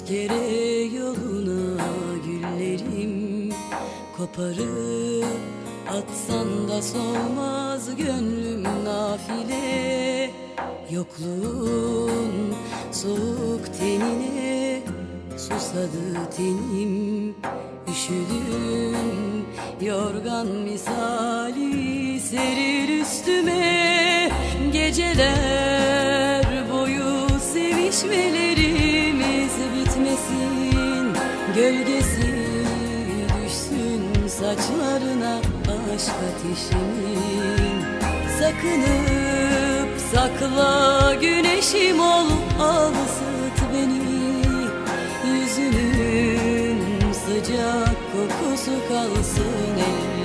Tezkere yoluna güllerim koparıp Atsan da solmaz gönlüm nafile. Yokluğun soğuk tenine susadı tenim. Üşüdüm yorgan misali serir üstüme. Geceler boyu sevişmeleri bitmesin Gölgesi düşsün saçlarına aşk ateşimin Sakınıp sakla güneşim ol al ısıt beni. Yüzünün sıcak kokusu kalsın ellerimde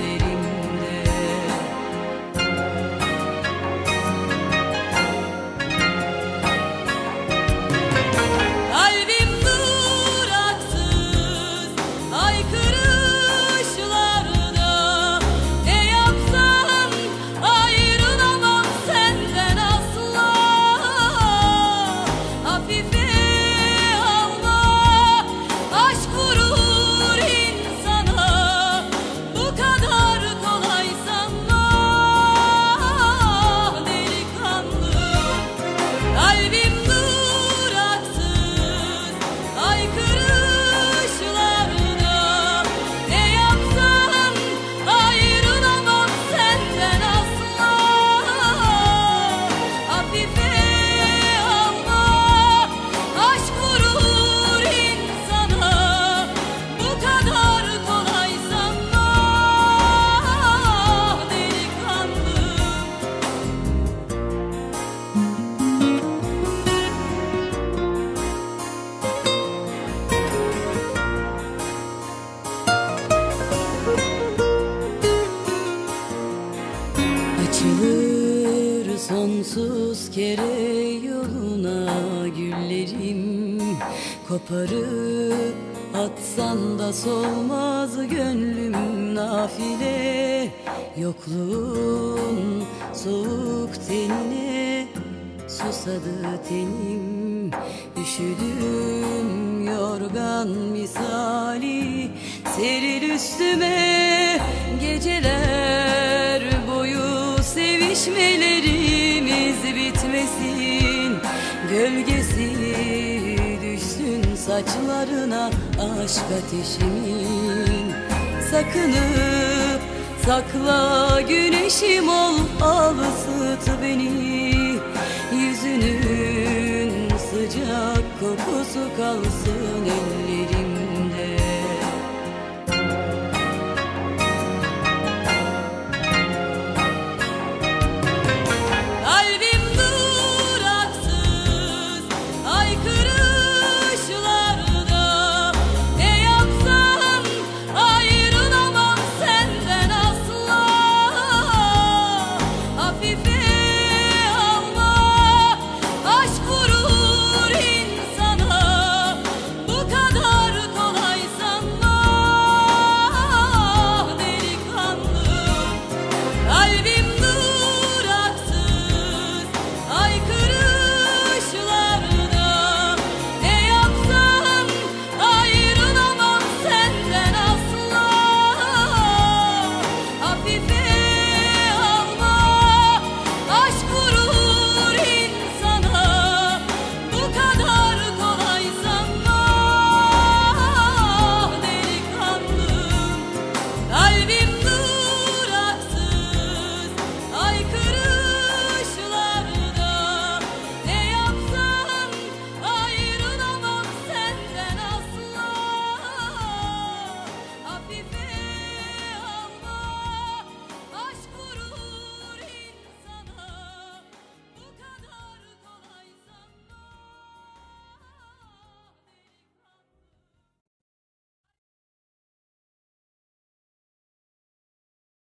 Açılır sonsuz kere yoluna güllerim. Koparıp atsan da solmaz gönlüm nafile. Yokluğun soğuk tenine susadı tenim. Üşüdüm yorgan misali seril üstüme Geceler sevişmelerimiz bitmesin Gölgesi düşsün saçlarına aşk ateşimin. Sakınıp sakla güneşim ol al ısıt beni. Yüzünün sıcak kokusu kalsın ellerimde